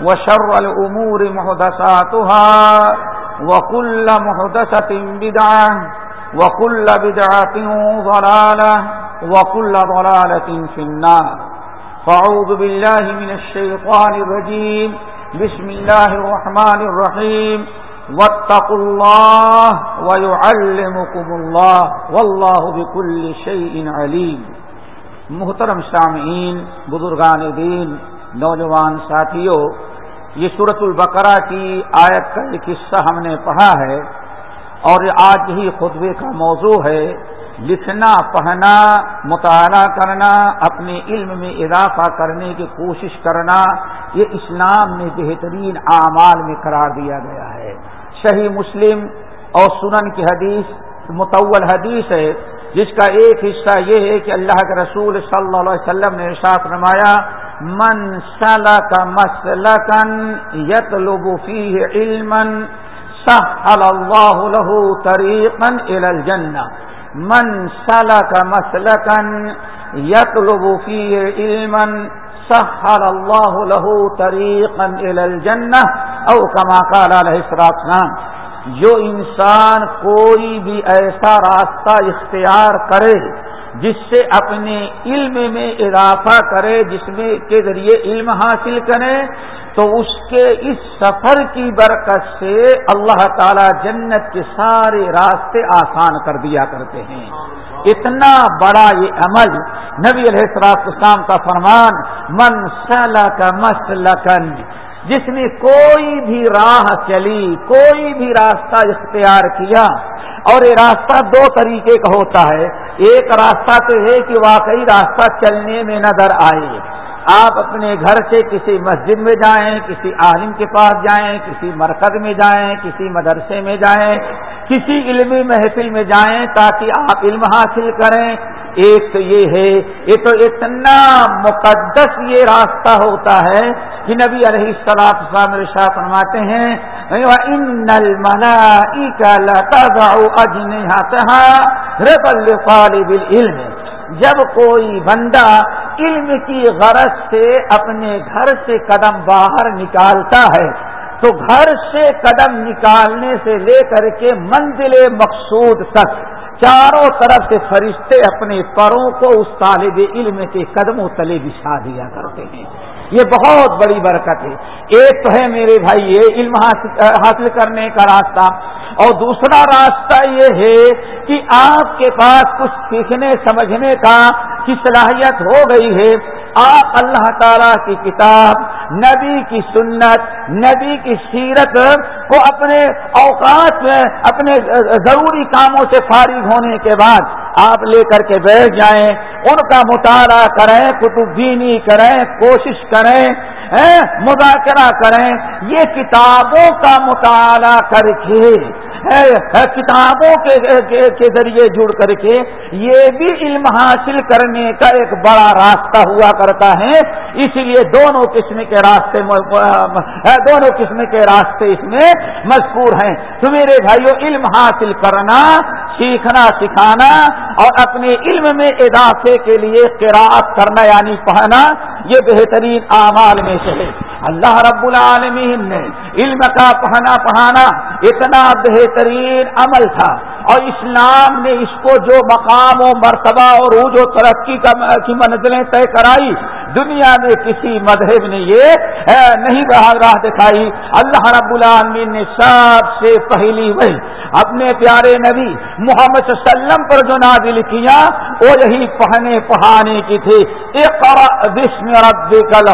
وشر الأمور محدثاتها وكل محدثة بدعة وكل بدعة ضلالة وكل ضلالة في النار. فعوذ بالله من الشيطان الرجيم. بسم الله الرحمن الرحيم. واتقوا الله ويعلمكم الله والله بكل شيء عليم. محترم سامعین، بزرگان دین، نوجوان ساتھیوں یہ صورت البقرہ کی آیت کا ایک حصہ ہم نے پڑھا ہے اور آج ہی خطبے کا موضوع ہے لکھنا، پڑھنا، مطالعہ کرنا، اپنے علم میں اضافہ کرنے کی کوشش کرنا، یہ اسلام میں بہترین اعمال میں قرار دیا گیا ہے۔ صحیح مسلم اور سنن کی حدیث متول حدیث ہے، جس کا ایک حصہ یہ ہے کہ اللہ کے رسول صلی اللہ علیہ وسلم نے ارشاد نمایا من کا مسلکن یت لبوفی علم اللہ له طریقا الى الجنہ من کا مسلکن یت لبوفی علم سهل اللہ له طریقا الى الجنہ او کما قال علیہ السلام جو انسان کوئی بھی ایسا راستہ اختیار کرے جس سے اپنے علم میں اضافہ کرے، جس میں کے ذریعے علم حاصل کرے، تو اس کے اس سفر کی برکت سے اللہ تعالی جنت کے سارے راستے آسان کر دیا کرتے ہیں۔ اتنا بڑا یہ عمل نبی علیہ السلام اسلام کا فرمان، من کا مسلکن جس نے کوئی بھی راہ چلی، کوئی بھی راستہ اختیار کیا، اور یہ راستہ دو طریقے کا ہوتا ہے۔ ایک راستہ تو ہے کہ واقعی راستہ چلنے میں نظر آئے۔ آپ اپنے گھر سے کسی مسجد میں جائیں، کسی عالم کے پاس جائیں، کسی مرکز میں جائیں، کسی مدرسے میں جائیں، کسی علمی محفل میں جائیں تاکہ آپ علم حاصل کریں۔ ایک تو یہ ہے، یہ تو اتنا مقدس یہ راستہ ہوتا ہے کہ نبی علیہ السلاط اسلام رشا فرماتے ہیں علم جب کوئی بندہ علم کی غرض سے اپنے گھر سے قدم باہر نکالتا ہے، تو گھر سے قدم نکالنے سے لے کر کے منزل مقصود تک چاروں طرف سے فرشتے اپنے پروں کو اس طالب علم کے قدموں تلے بچھا دیا کرتے ہیں۔ یہ بہت بڑی برکت ہے۔ ایک تو ہے میرے بھائی، یہ علم حاصل کرنے کا راستہ۔ اور دوسرا راستہ یہ ہے کہ آپ کے پاس کچھ سیکھنے، سمجھنے کا کی صلاحیت ہو گئی ہے۔ آپ اللہ تعالی کی کتاب، نبی کی سنت، نبی کی سیرت کو اپنے اوقات میں، اپنے ضروری کاموں سے فارغ ہونے کے بعد آپ لے کر کے بیٹھ جائیں، ان کا مطالعہ کریں، کتب بینی کریں، کوشش کریں مذاکرہ کریں۔ یہ کتابوں کا مطالعہ کر کے کتابوں کے ذریعے جڑ کر کے یہ بھی علم حاصل کرنے کا ایک بڑا راستہ ہوا کرتا ہے۔ اس لیے دونوں قسم کے راستے دونوں قسم کے راستے اس میں مذکور ہیں۔ تو میرے بھائیوں علم حاصل کرنا سیکھنا، سکھانا اور اپنے علم میں اضافے کے لیے قراءت کرنا یعنی پڑھنا، یہ بہترین اعمال میں سے ہے۔ اللہ رب العالمین نے علم کا پڑھنا پڑھانا اتنا بہترین عمل تھا اور اسلام نے اس کو جو مقام و مرتبہ اور جو ترقی کی منزلیں طے کرائی دنیا میں کسی مذہب نے یہ نہیں راہ دکھائی۔ اللہ رب العالمین نے سب سے پہلی وہی، اپنے پیارے نبی محمد صلی اللہ علیہ وسلم پر جو نازل کیا، وہ یہی پڑھنے پڑھانے کی تھی۔ بسم رب کل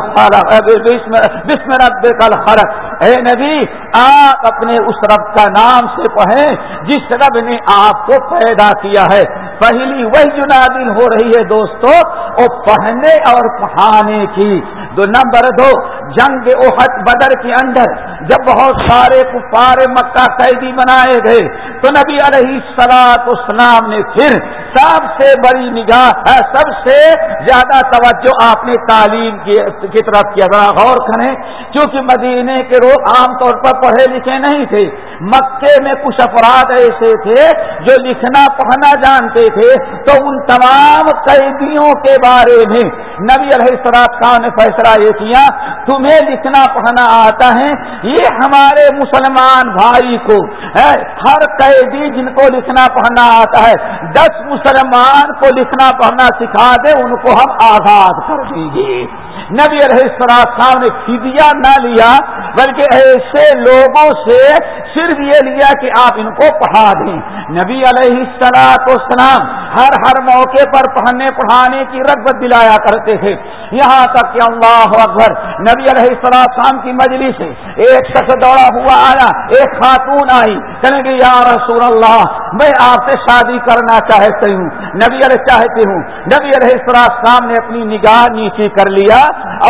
بسم رب کل خرق اے نبی، آپ اپنے اس رب کا نام سے پڑھیں، جس رب نے آپ کو پیدا کیا ہے۔ پہلی وہی جو نادل ہو رہی ہے دوستو وہ پڑھنے اور پڑھانے کی۔ دو نمبر دو، جنگ احد بدر کے اندر جب بہت سارے کفار مکہ قیدی بنائے گئے تو نبی علیہ سلاط اسلام نے پھر سب سے بڑی نگاہ ہاں، سب سے زیادہ توجہ آپ نے تعلیم کی طرف کیا۔ ذرا غور کریں، کیونکہ مدینے کے لوگ عام طور پر پڑھے لکھے نہیں تھے۔ مکے میں کچھ افراد ایسے تھے جو لکھنا پڑھنا جانتے تھے۔ تو ان تمام قیدیوں کے بارے میں نبی علیہ السلام خان نے فیصلہ یہ کیا، تمہیں لکھنا پڑھنا آتا ہے، یہ ہمارے مسلمان بھائی کو ہر قیدی جن کو لکھنا پڑھنا آتا ہے، دس مسلمان کو لکھنا پڑھنا سکھا دے، ان کو ہم آزاد کر دیں گے۔ نبی علیہ السلام نے فدیہ نہ لیا، بلکہ ایسے لوگوں سے صرف یہ لیا کہ آپ ان کو پڑھا دیں۔ نبی علیہ السلاط اسلام ہر ہر موقع پر پڑھنے پڑھانے کی رغبت دلایا کرتے تھے۔ یہاں تک کہ اللہ اکبر، نبی علیہ السلام کی مجلی سے ایک شخص دوڑا ہوا آیا، ایک خاتون آئی۔ کہیں گے یا رسول اللہ، میں آپ سے شادی کرنا چاہتی ہوں۔ نبی علیہ چاہتی ہوں۔ نبی علیہ السلام نے اپنی نگاہ نیچے کر لیا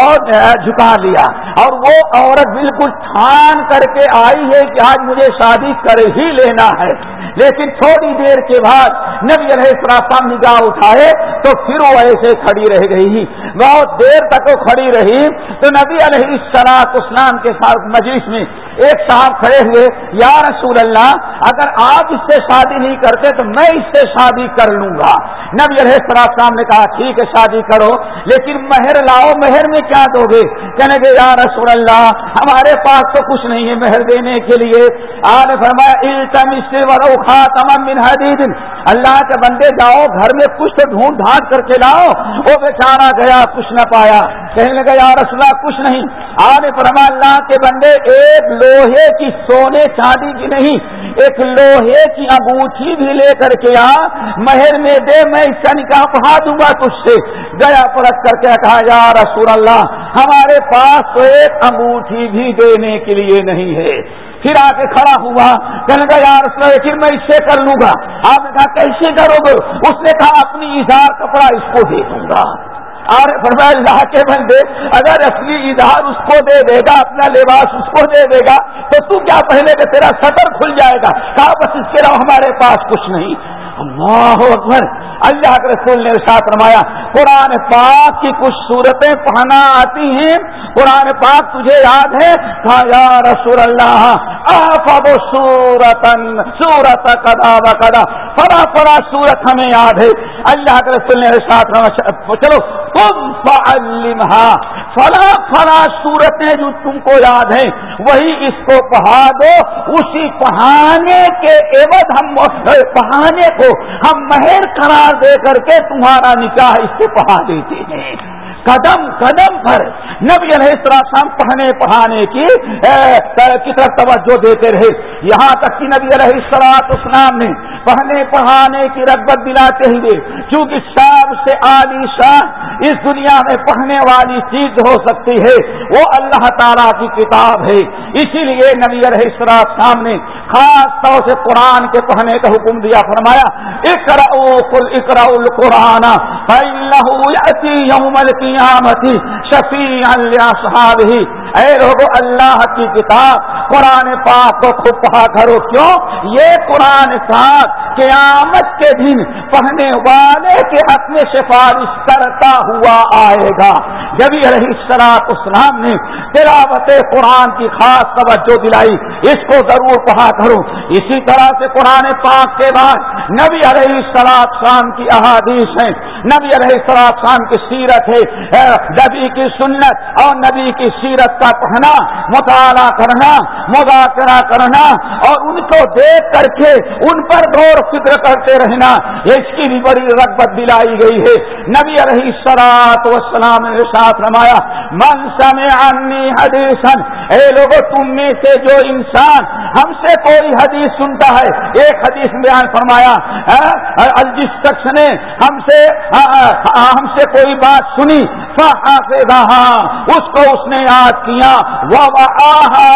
اور جھکا لیا۔ اور وہ عورت بالکل ٹھان کر کے آئی ہے کہ آج مجھے شادی کر ہی لینا ہے۔ لیکن تھوڑی دیر کے بعد نبی علیہ السلام نگاہ اٹھائے تو پھر وہ ایسے کھڑی رہ گئی۔ بہت دیر تک وہ کھڑی رہی۔ تو نبی علیہ السلاط اسلام کے ساتھ مجلس میں ایک صاحب کھڑے ہوئے یا رسول اللہ اگر آپ اس سے شادی نہیں کرتے تو میں اس سے شادی کر لوں گا۔ نبی علیہ السلام نے کہا، ٹھیک ہے، شادی کرو، لیکن مہر لاؤ، مہر میں کیا دو گے کہنے گے یا رسول اللہ، ہمارے پاس تو کچھ نہیں ہے مہر دینے کے لیے۔ آج فرمایا من حدید۔ اللہ کے بندے جاؤ، گھر میں کچھ تو ڈھونڈ ڈھانٹ کر کے لاؤ۔ وہ بیچارہ گیا، کچھ نہ پایا۔ کہنے لگا یا رسول کچھ نہیں۔ آنے فرما اللہ کے بندے، ایک لوہے کی سونے چاندی کی نہیں ایک لوہے کی انگوٹھی بھی لے کر کے آ، مہر میں دے، میں اس کا نکاح پڑھا دوں گا تجھ سے۔ گیا پرت کر کے کہا، یا رسول اللہ، ہمارے پاس تو ایک انگوٹھی بھی دینے کے لیے نہیں ہے۔ پھر آ کے کھڑا ہوا، کہنے کا یار پھر میں اس سے کر لوں گا۔ آپ نے کہا، کیسے کرو گے؟ اس نے کہا، اپنی اظہار کپڑا اس کو دے دوں گا۔ اور اللہ کے بندے، اگر اصلی اظہار اس کو دے دے گا، اپنا لباس اس کو دے دے گا، تو تو کیا پہلے کہ تیرا سطر کھل جائے گا؟ کہا، بس اس کے ہمارے پاس کچھ نہیں۔ اللہ اکبر! اللہ کے رسول نے ارشاد فرمایا، قرآن پاک کی کچھ صورتیں پڑھنا آتی ہیں۔ قرآن پاک تجھے یاد ہے؟ کہا، یا رسول اللہ آفب سورتن سورت کدا بدا فلا فلا سورت ہمیں یاد ہے۔ اللہ کے رسول نے ساتھ چلو تم فعلمها فلا فلا صورتیں جو تم کو یاد ہیں، وہی اس کو پڑھا دو۔ اسی پڑھانے کے عوض ہم پڑھانے کو ہم مہر قرار دے کر کے تمہارا نکاح اس سے پڑھا دیتے ہیں۔ قدم قدم پر نبی علیہ السلام پڑھنے پڑھانے کی طرف توجہ دیتے رہے؟ یہاں تک کہ نبی علیہ السلاط اسلام نے پڑھنے پڑھانے کی رغبت دلاتے ہوئے کیونکہ سب سے عالی شاہ اس دنیا میں پڑھنے والی چیز ہو سکتی ہے، وہ اللہ تعالیٰ کی کتاب ہے۔ اسی لیے نبی علیہ السلام نے خاص طور سے قرآن کے پڑھنے کا حکم دیا، فرمایا اکرا اکرا القرآن یوم القیامت شفیع صحاب ہی اے لوگوں اللہ کی کتاب، قرآن پاک کو خوب پڑھا کرو، کیوں؟ یہ قرآن پاک قیامت کے دن پڑھنے والے کے حق میں سفارش کرتا ہوا آئے گا۔ جبھی علیہ السلاط اسلام نے تلاوت قرآن کی خاص توجہ دلائی۔ اس کو ضرور پڑھا کرو۔ اسی طرح سے قرآن پاک کے بعد نبی علیہ سلاد شام کی احادیث ہیں۔ نبی علیہ سلاد شام کی سیرت ہے۔ نبی کی سنت اور نبی کی سیرت کا پڑھنا مطالعہ کرنا، مذاکرہ کرنا اور ان کو دیکھ کر کے ان پر غور فکر کرتے رہنا، اس کی بھی بڑی رغبت دلائی گئی ہے۔ نبی علیہ سلاط وسلام نے ساتھ رمایا من سمعنی حدیثن اے لوگوں تم میں سے جو انسان ہم سے کوئی حدیث سنتا ہے، ایک حدیث بیان فرمایا ہاں، جس شخص نے ہم سے ہم سے کوئی بات سنی۔ اس کو اس نے یاد کیا۔ وہ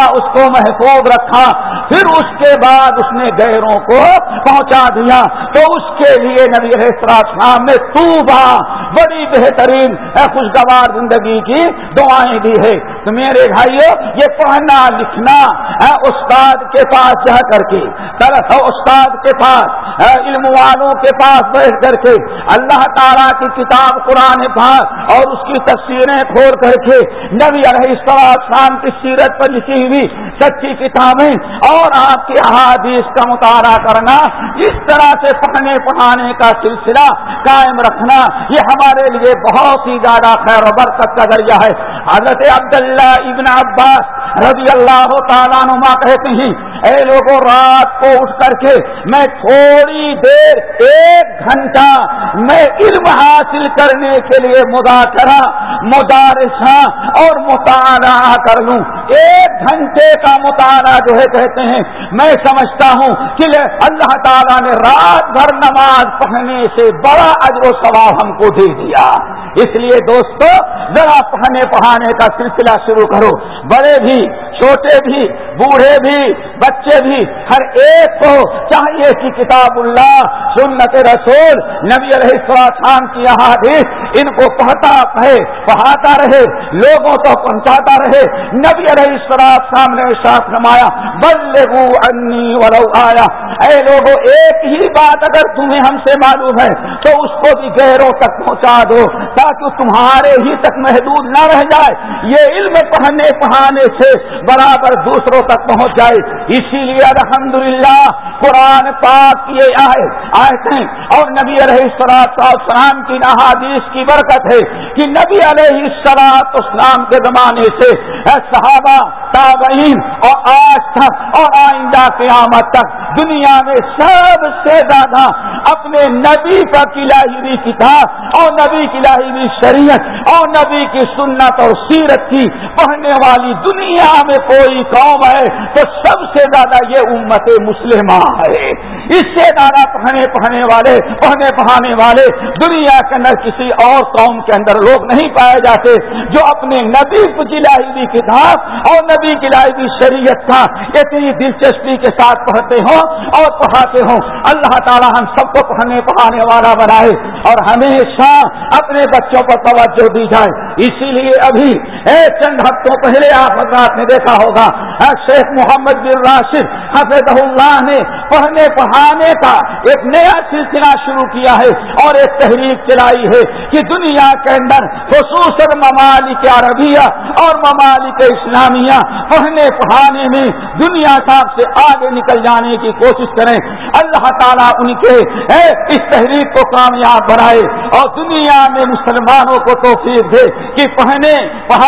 اس کو محفوظ رکھا۔ پھر اس کے بعد اس نے گہروں کو پہنچا دیا۔ تو اس کے لیے نبی شام نے تو بڑی بہترین خوشگوار زندگی کی دعائیں دی ہے تو میرے بھائیو، یہ پڑھنا لکھنا استاد کے پاس جا کر کے استاد کے پاس علم والوں کے پاس بیٹھ کر کے۔ اللہ تعالیٰ کی کتاب قرآن پاس اور اس کی تصویریں کھول کر کے نبی علیہ السلام کی سیرت پر لکھی ہوئی سچی کتابیں اور آپ کی احادیث کا مطالعہ کرنا، اس طرح سے پڑھنے پڑھانے کا سلسلہ قائم رکھنا، یہ ہمارے لیے بہت ہی زیادہ خیر و برکت کا ذریعہ ہے۔ حضرت عبداللہ ابن عباس رضی اللہ تعالیٰ نما کہتے ہیں، اے لوگوں رات کو اٹھ کر کے میں تھوڑی دیر ایک گھنٹہ میں علم حاصل کرنے کے لیے مذاکرہ، مدارسہ اور مطالعہ کر لوں۔ ایک گھنٹے کا مطالعہ جو ہے، کہتے ہیں، میں سمجھتا ہوں کہ اللہ تعالیٰ نے رات بھر نماز پڑھنے سے بڑا اجر و ثواب ہم کو دے دیا۔ اس لیے دوستو، ذرا پڑھنے پڑھانے کا سلسلہ شروع کرو۔ بڑے بھی، چھوٹے بھی، بوڑھے بھی، بچے بھی، ہر ایک کو چاہیے کہ کتاب اللہ، سنت رسول، نبی علیہ السلام کی احادیث ان کو پڑھتا رہے، پڑھاتا رہے، لوگوں کو پہنچاتا رہے۔ نبی علیہ السلام نے ساتھ نمایا بلغو انی ولو آیا اے لوگوں ایک ہی بات اگر تمہیں ہم سے معلوم ہے، تو اس کو بھی گہروں تک پہنچا دو۔ تاکہ تمہارے ہی تک محدود نہ رہ جائے۔ یہ علم پڑھنے پڑھانے سے برابر دوسروں تک پہنچ جائے۔ اسی لیے الحمدللہ قرآن پاک یہ آئے آئے اور نبی علیہ السلاط اسلام کی نحادیث کی برکت ہے کہ نبی علیہ السلاط اسلام کے زمانے سے صحابہ، تابعین اور آج تک اور آئندہ قیامت تک دنیا میں سب سے زیادہ اپنے نبی کا قلعہ کتاب اور نبی کی شریعت اور نبی کی سنت اور سیرت کی پڑھنے والی دنیا میں کوئی قوم ہے تو سب سے زیادہ یہ امت مسلمہ ہے۔ اس سے زیادہ پڑھنے پڑھنے والے، پڑھنے پڑھانے والے دنیا کے اندر کسی اور قوم کے اندر لوگ نہیں پائے جاتے جو اپنے نبی کی کتاب اور نبی کی لاہوی شریعت کا اتنی دلچسپی کے ساتھ پڑھتے ہوں اور پڑھاتے ہوں۔ اللہ تعالی ہم سب کو پڑھنے پڑھانے والا بنائے اور ہمیشہ اپنے بچوں پر توجہ دی جائے۔ اسی لیے ابھی چند ہفتوں پہلے آپ حضرات نے دیکھا ہوگا شیخ محمد بن راشد حفظ اللہ نے پڑھنے پڑھانے کا ایک نیا سلسلہ شروع کیا ہے اور ایک تحریک چلائی ہے کہ دنیا کے اندر خصوصاً ممالک عربیہ اور ممالک اسلامیہ پڑھنے پڑھانے میں دنیا صاحب سے آگے نکل جانے کی کوشش کریں۔ اللہ تعالیٰ ان کے اس تحریک کو کامیاب بنائے اور دنیا میں مسلمانوں کو توفیق دے کہ پڑھنے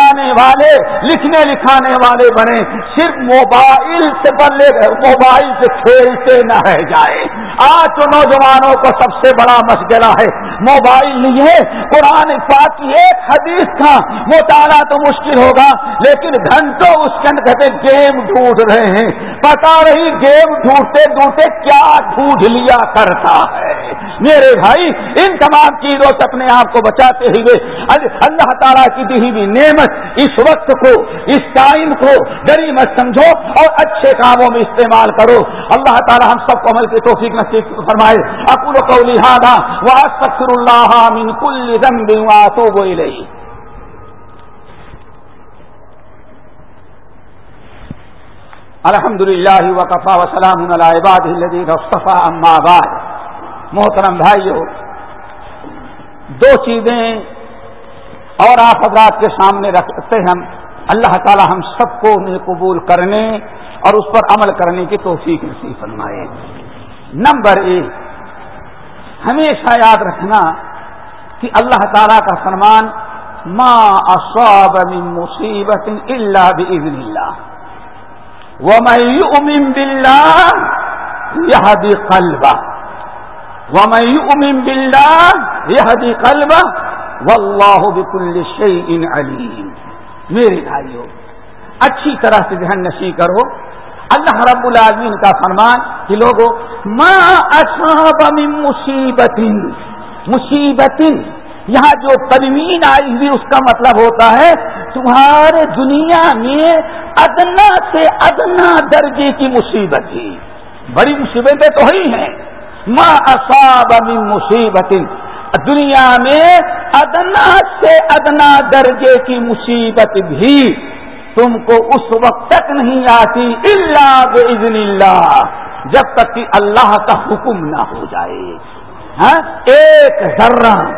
بنانے والے، لکھنے لکھانے والے بنے۔ صرف موبائل سے بلے، موبائل سے کھیلتے نہ رہ جائے۔ آج تو نوجوانوں کو سب سے بڑا مشغلہ ہے۔ موبائل نہیں ہے، قرآن پاک کی ایک حدیث کا مطالعہ تو مشکل ہوگا، لیکن گھنٹوں اس کے اندر گیم ڈھونڈ رہے ہیں۔ پتا رہی گیم ڈھونڈتے ڈھونڈتے کیا ڈھونڈ لیا کرتا ہے۔ میرے بھائی، ان تمام چیزوں سے اپنے آپ کو بچاتے ہوئے اللہ تعالیٰ کی دی ہوئی نعمت اس وقت کو، اس ٹائم کو ڈری مت سمجھو اور اچھے کاموں میں استعمال کرو۔ اللہ تعالیٰ ہم سب کو عمل کی توفیق نصیب فرمائے۔ اکول کو لہٰذا وہ سکر اللہ من کل ذنب واتوب الیہ الحمد للہ وقفا وسلام عباد الذین اصطفى اما بعد. محترم بھائیو، دو چیزیں اور آپ حضرات کے سامنے رکھتے ہیں اللہ تعالی ہم سب کو انہیں قبول کرنے اور اس پر عمل کرنے کی توفیق نصیب فرمائے۔ نمبر ایک ہمیشہ یاد رکھنا کہ اللہ تعالی کا فرمان، ما اصاب من مصیبت الا باذن اللہ. ومن يؤمن بالله يهدي قلبه. ومن يؤمن بالله يهدي قلبه. والله بكل شيء عليم. میرے بھائیو، اچھی طرح سے ذہن نشی کرو۔ اللہ رب العالمین کا فرمان کہ لوگوں ما اصاب من مصیبت مصیبت یہاں جو تنوین آئی ہوئی، اس کا مطلب ہوتا ہے، تمہارے دنیا میں ادنا سے ادنا درجے کی مصیبت ہی بڑی مصیبتیں تو ہی ہیں۔ ما اصاب من مصیبت دنیا میں ادنا سے ادنا درجے کی مصیبت بھی۔ تم کو اس وقت تک نہیں آتی اللہ بزن اللہ، جب تک کہ اللہ کا حکم نہ ہو جائے۔ ہاں؟ ایک ذرہ،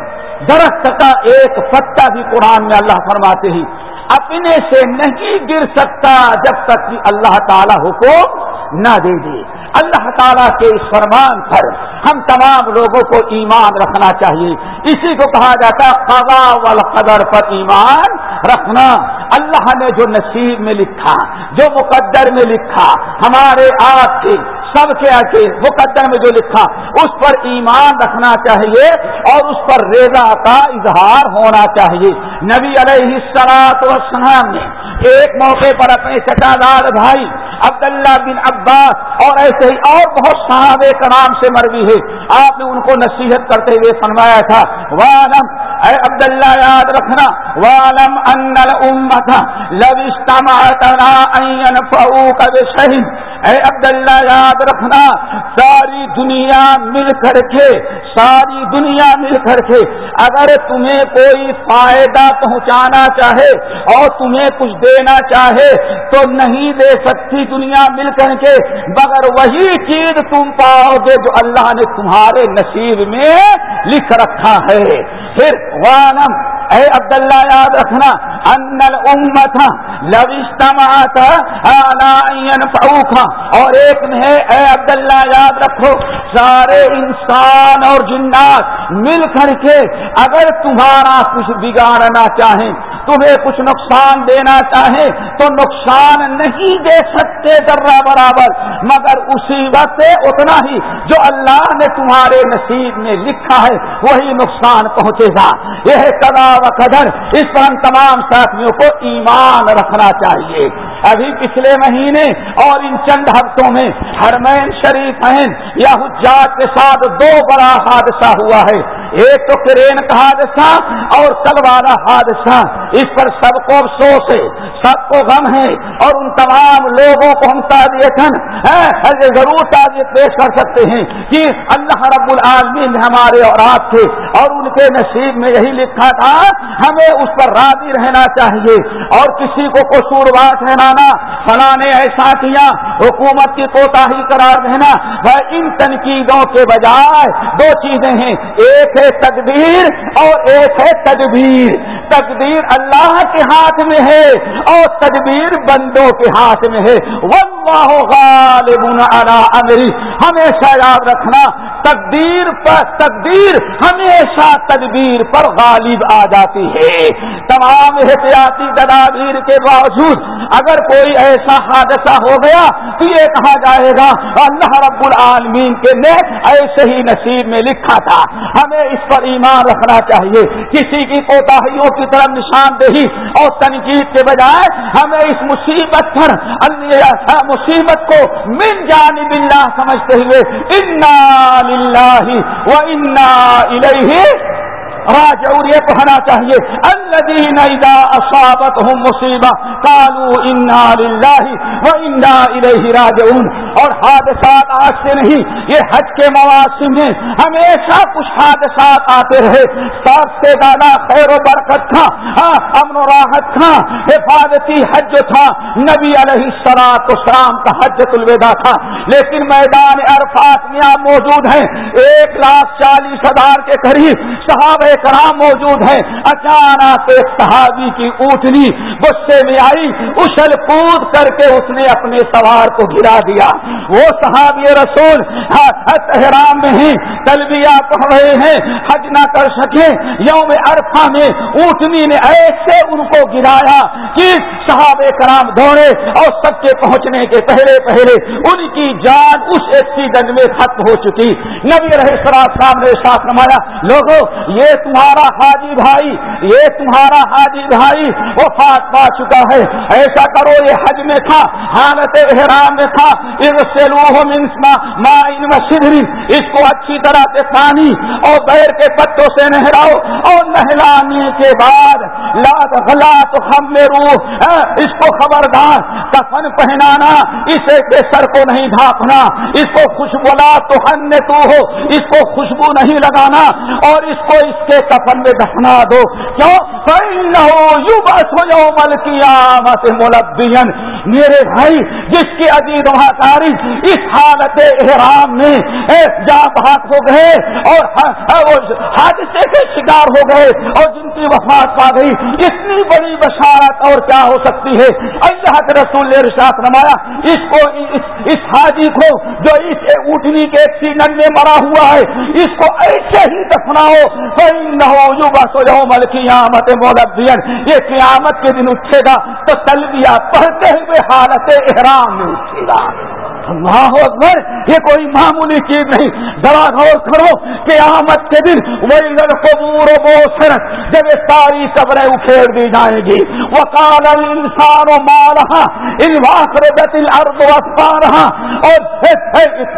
درخت کا ایک پتا بھی قرآن میں اللہ فرماتے ہی اپنے سے نہیں گر سکتا جب تک کہ اللہ تعالی حکم نہ دے دے۔ اللہ تعالیٰ کے اس فرمان پر ہم تمام لوگوں کو ایمان رکھنا چاہیے۔ اسی کو کہا جاتا قضا والقدر پر ایمان رکھنا۔ اللہ نے جو نصیب میں لکھا، جو مقدر میں لکھا، ہمارے آپ کے، سب کے آگے مقدر میں جو لکھا، اس پر ایمان رکھنا چاہیے اور اس پر ریزا کا اظہار ہونا چاہیے۔ نبی علیہ السلاط والسلام نے ایک موقع پر اپنے چچا دار بھائی عبداللہ بن عباس اور ایسے ہی اور بہت صحابہ کرام سے مروی ہے۔ آپ نے ان کو نصیحت کرتے ہوئے فرمایا تھا وعلم اے عبداللہ، یاد رکھنا والم ان الامت لو استمعت ان ينفعوك بشيء اے عبداللہ، یاد رکھنا، ساری دنیا مل کر کے، ساری دنیا مل کر کے، اگر تمہیں کوئی فائدہ پہنچانا چاہے اور تمہیں کچھ دینا چاہے، تو نہیں دے سکتی دنیا مل کر کے، مگر وہی چیز تم پاؤ گے جو اللہ نے تمہارے نصیب میں لکھ رکھا ہے۔ پھر وانم اے عبداللہ، یاد رکھنا، ان الامت لوشتمات فروخا اور ایک میں ہے، اے عبداللہ، یاد رکھو، سارے انسان اور جنات مل کر کے اگر تمہارا کچھ بگاڑنا چاہیں تمہیں کچھ نقصان دینا چاہیں تو نقصان نہیں دے سکتے ذرہ برابر، مگر اسی وقت اتنا ہی جو اللہ نے تمہارے نصیب میں لکھا ہے، وہی نقصان پہنچے گا۔ یہ کدا و قدر اس پر ہم تمام ساتھیوں کو ایمان رکھنا چاہیے۔ ابھی پچھلے مہینے اور ان چند ہفتوں میں ہرمین شریف یا حجات کے ساتھ دو بڑا حادثہ ہوا ہے۔ ایک تو کرین کا حادثہ اور کل والا حادثہ، اس پر سب کو افسوس ہے، سب کو غم ہے اور ان تمام لوگوں کو ہم تعدیت ضرور تعدیت پیش کر سکتے ہیں کہ اللہ رب العالمین نے ہمارے اور آپ کے اور ان کے نصیب میں یہی لکھا تھا، ہمیں اس پر راضی رہنا چاہیے اور کسی کو قصوروار ٹھہرانا، فلاں نے ایسا کیا، حکومت کی کوتاہی قرار دینا ان تنقیدوں کے بجائے دو چیزیں ہیں، ایک ہے تقدیر اور ایک ہے تدبیر۔ تقدیر اللہ کے ہاتھ میں ہے اور تدبیر بندوں کے ہاتھ میں ہے۔ واللہ غالب علی امری۔ ہمیشہ یاد رکھنا، تقدیر پر تقدیر، ہمیشہ تدبیر پر غالب آ جاتی ہے۔ تمام احتیاطی تدابیر کے باوجود اگر کوئی ایسا حادثہ ہو گیا تو یہ کہا جائے گا، اللہ رب العالمین کے نے ایسے ہی نصیب میں لکھا تھا۔ ہمیں اس پر ایمان رکھنا چاہیے۔ کسی کی کوتاہیوں کی طرف نشاندہی اور تنقید کے بجائے ہمیں اس مصیبت پر مصیبت کو من جانب اللہ سمجھتے ہوئے انا للہ و انا الیہ راجعون، یہ کہنا چاہیے۔ الذین اذا اصابتهم مصیبہ قالوا انا للہ و الیہ راجعون۔ اور حادثات آج سے نہیں، یہ حج کے مواسم میں ہمیشہ کچھ حادثات آتے رہے۔ سب سے زیادہ خیر و برکت تھا ہاں امن و راحت تھا، حفاظتی حج تھا، نبی علیہ السلاط اسلام کا حج الوداع تھا۔ لیکن میدان عرفات میں آپ موجود ہیں، ایک لاکھ چالیس ہزار کے قریب صحابہ کرام موجود ہیں۔ اچانک ایک صحابی کی اونٹنی غصے میں آئی، اچھل کود کر کے اس نے اپنے سوار کو گرا دیا۔ وہ صحابی رسول احرام میں ہی تلبیہ پڑھ رہے ہیں، حج نہ کر سکے یوم عرفہ میں اونٹنی نے ایسے ان کو گرایا کہ صحاب کرام دوڑے اور سب کے پہنچنے کے پہلے پہلے ان کی جان اس ایکسیڈنٹ میں ختم ہو چکی۔ نبی رہے سراب صاحب نے ساتھ نمایا لوگوں، یہ تمہارا حاجی بھائی، یہ تمہارا حاجی بھائی وہ پا چکا ہے۔ ایسا کرو، یہ حج میں تھا، حالت احرام میں تھا۔ اس کو اچھی طرح سے پانی اور بیر کے پتوں سے نہلاؤ اور نہلانے کے بعد لاد غلا ہم میں روح اس کو خبردار کفن پہنانا، اسے کے سر کو نہیں ڈھانپنا، اس کو خوشبو لا تو ہم نے تو ہو اس کو خوشبو نہیں لگانا اور اس کو اس کے کفن میں دفنا دو۔ کیوں؟ نہ ہو یو بس ہو جاؤ ملبین میرے بھائی، جس کی عزیز مہاکاری اس حالت احرام میں جہاں بھاگ ہو گئے اور ہاں، ہاں، حادثے کے شکار ہو گئے اور جن کی وفات پا گئی، اتنی بڑی بشارت اور کیا ہو سکتی ہے۔ اللہ کے رسول نے رشاط نمایا اس کو، اس حاجی کو جو اس اٹھنی کے ایکسیڈنٹ میں مرا ہوا ہے، اس کو ایسے ہی دفناؤ۔ نہ ہو بس ہو جاؤ مل قیامت مولبین یہ قیامت کے دن اٹھے گا تو تلبیہ پڑھتے ہوئے حالت احرام میں اٹھے گا۔ اللہ اکبر، یہ کوئی معمولی چیز نہیں۔ ذرا غور کرو کہ آمد کے دن وہی قبور و بوسر جب یہ ساری قبریں اکھیڑ دی جائیں گی۔ وہ کال انسان و مارہا الارض واسپارہا اور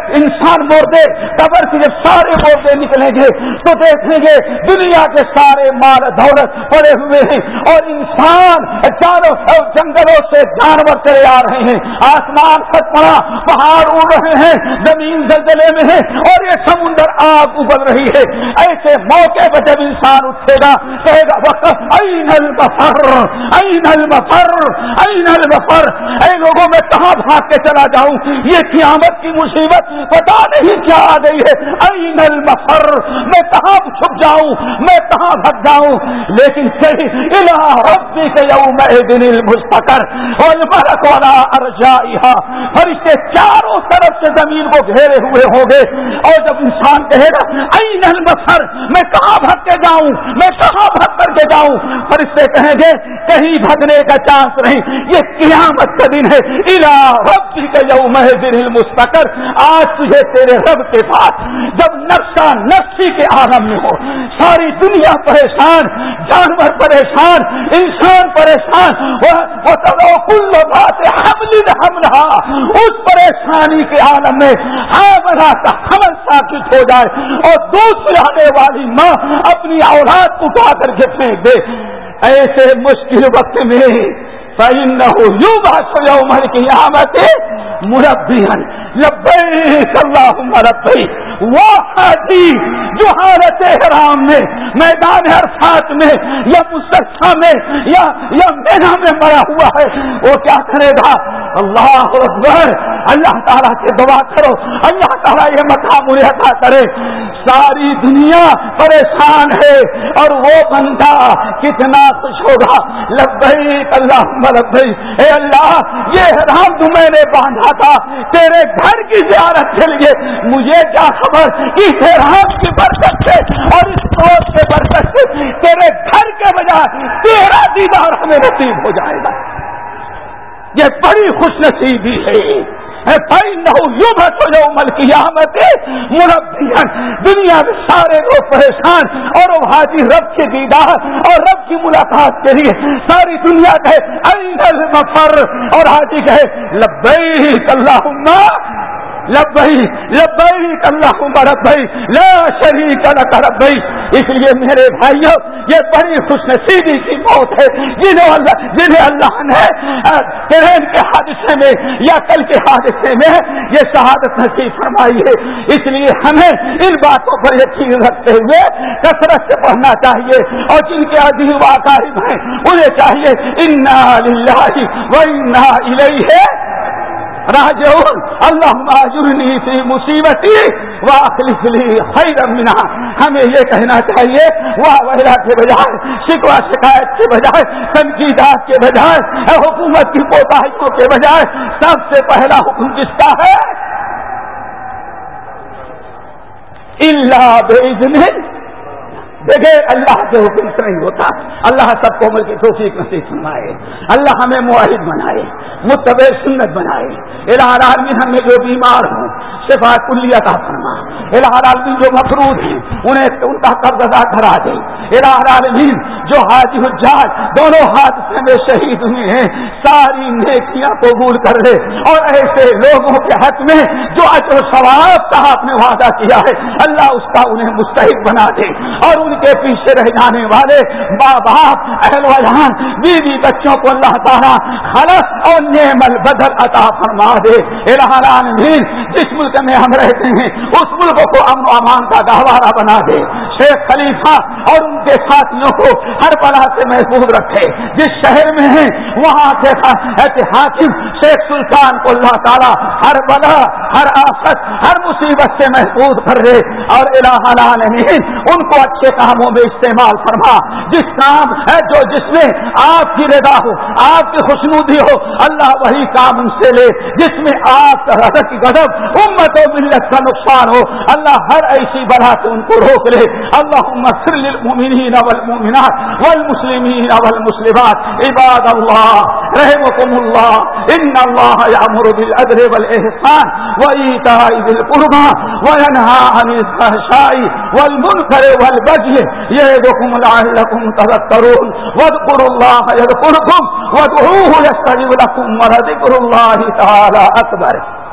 انسان مردے قبر سے جب سارے مردے نکلیں گے، تو دیکھیں گے دنیا کے سارے مال دولت پڑے ہوئے ہیں۔ اور انسان چاروں جنگلوں سے جانور چلے آ رہے ہیں۔ آسمان سچ پڑا، پہاڑ اڑ رہے ہیں، زمین زلزلے میں ہے اور یہ سمندر آگ ابل رہی ہے۔ ایسے موقع پہ جب انسان اٹھے گا، کہے گا این البفر، این البفر این البفر اے لوگوں میں کہاں بھاگ کے چلا جاؤں، یہ قیامت کی مصیبت پتا نہیں کیا آ گئی ہے۔ این البفر میں کہاں چھپ جاؤں، میں کہاں بھگ جاؤں، لیکن صحیح الہ ربی کے یوم دن المستقر، والملک والا ارجائها فرشتے چاروں طرف سے زمین کو گھیرے ہوئے ہوں گے۔ اور جب انسان کہے گا این المسر میں کہاں بھگ کے جاؤں، میں کہاں بھگ کر کے جاؤں پر اس سے کہیں گے، کہیں بھگنے کا چانس نہیں، یہ قیامت کا دن ہے۔ الا رب کا یوم دن المستقر۔ آج تجھے تیرے رب کے پاس جب نقشہ نقشی کے عالم میں ہو، ساری دنیا پریشان، جانور پریشان، انسان پریشان، وہ کل بات حمل حملہ اس پریشانی کے عالم میں ہمارا حمل ثابت ہو جائے۔ اور دوسری آنے والی ماں اپنی اولاد اٹھا کر کے پھینک دے۔ ایسے مشکل وقت میں صحیح نہ ہو یوں بات ہو کے یہاں آمد مربی لبئی صلاح مربئی وہ حاجی جو حالت حرام میں، میدان عرفات میں، یا مستقفہ میں، یا یا مینا میں مرا ہوا ہے۔ وہ کیا کرے گا؟ اللہ اکبر، اللہ تعالیٰ سے دعا کرو۔ اللہ تعالیٰ یہ مقام عطا کرے۔ ساری دنیا پریشان ہے اور وہ بندہ کتنا خوش ہوگا۔ لبئی اللہ لبئی اے اللہ، یہ حرام تو میں نے باندھا تھا، تیرے گھر کی زیارت کے لیے مجھے کیا خبر اس حرام کی برکت سے اور اس سوچ کے برکت سے تیرے گھر کے بجائے تیرا دیدار ہمیں نصیب ہو جائے گا۔ یہ بڑی خوش نصیبی ہے۔ مل دنیا میں سارے لوگ پریشان اور وہ حاجی رب کے دیدار اور رب کی ملاقات کے لیے ساری دنیا کہے مفر اور حاجی کہے لبئی اللہ لبئی لبئی اللہ ربئی لا شریک لک ربئی اس لیے میرے بھائیوں یہ بڑی خوش نصیبی کی موت ہے، جنہیں اللہ جنہیں اللہ نے ٹرین کے حادثے میں یا کل کے حادثے میں یہ شہادت نصیب فرمائی ہے۔ اس لیے ہمیں ان باتوں پر یقین رکھتے ہوئے کثرت سے پڑھنا چاہیے اور جن کے عظیم واقعی ہیں، انہیں چاہیے، انا للہ و انا الیہ راجعون اللہ فی مصیبتی واخلف لی خیر منا ہمیں یہ کہنا چاہیے، واہ وغیرہ کے بجائے شکوا شکایت کے بجائے، تنقیدات کے بجائے حکومت کی کوتاہیوں کے بجائے، سب سے پہلا حکم کس کا ہے؟ اللہ بےجن دیکھے اللہ کے حکم سے نہیں ہوتا۔ اللہ سب کو مل کی توفیق نصیب فرمائے۔ اللہ ہمیں معاہد بنائے متب سنت بنائے۔ العالمین ہمیں جو بیمار ہوں، شفا کلیہ کا فرما۔ العالمین جو مفروض ہیں انہیں ان کا قبض ادا کرا دے۔ العالمین، جو حاجی حجاج دونوں حادثے میں شہید ہوئے ہیں، ساری نیکیاں قبول کر لے۔ اور ایسے لوگوں کے حق میں جو اجر ثواب کا آپ نے وعدہ کیا ہے، اللہ اس کا انہیں مستحق بنا دے۔ اور ان کے پیچھے رہ جانے والے ماں باپ اہل وجان بیوی بچوں کو اللہ تعالیٰ خلط اور نعم البدر عطا فرما دے۔ العالمین، جس ملک میں ہم رہتے ہیں، اس ملک کو امن و امان کا گہوارہ بنا دے۔ شیخ خلیفہ اور ان کے ساتھیوں کو ہر بلا سے محفوظ رکھے۔ جس شہر میں ہیں، وہاں کے حاکم شیخ سلطان کو اللہ تعالیٰ ہر بلا، ہر آفت، ہر مصیبت سے محفوظ کر دے۔ اور الہ العالمین، ان کو اچھے کاموں میں استعمال فرما۔ جس کام ہے جو جس میں آپ کی رضا ہو، آپ کی خوشنودی ہو، اللہ وہی کام ان سے لے۔ جس میں آپ کا کی امت و ملت کا نقصان ہو۔ اللہ ہر ایسی بڑھا سے ان کو روک لے اللہ للمؤمنین والمؤمنات والمسلمین والمسلمات، عباد اللہ رحمكم الله ان الله يأمر بالعدل والاحسان وإيتاء ذي القربى وينهى عن الفحشاء والمنكر والبغي يعظكم لعلكم تذكرون واذكروا الله يذكركم وادعوه يستجب لكم ولذكر الله تعالى أكبر